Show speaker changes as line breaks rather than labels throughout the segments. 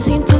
seem to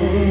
Mm-hmm.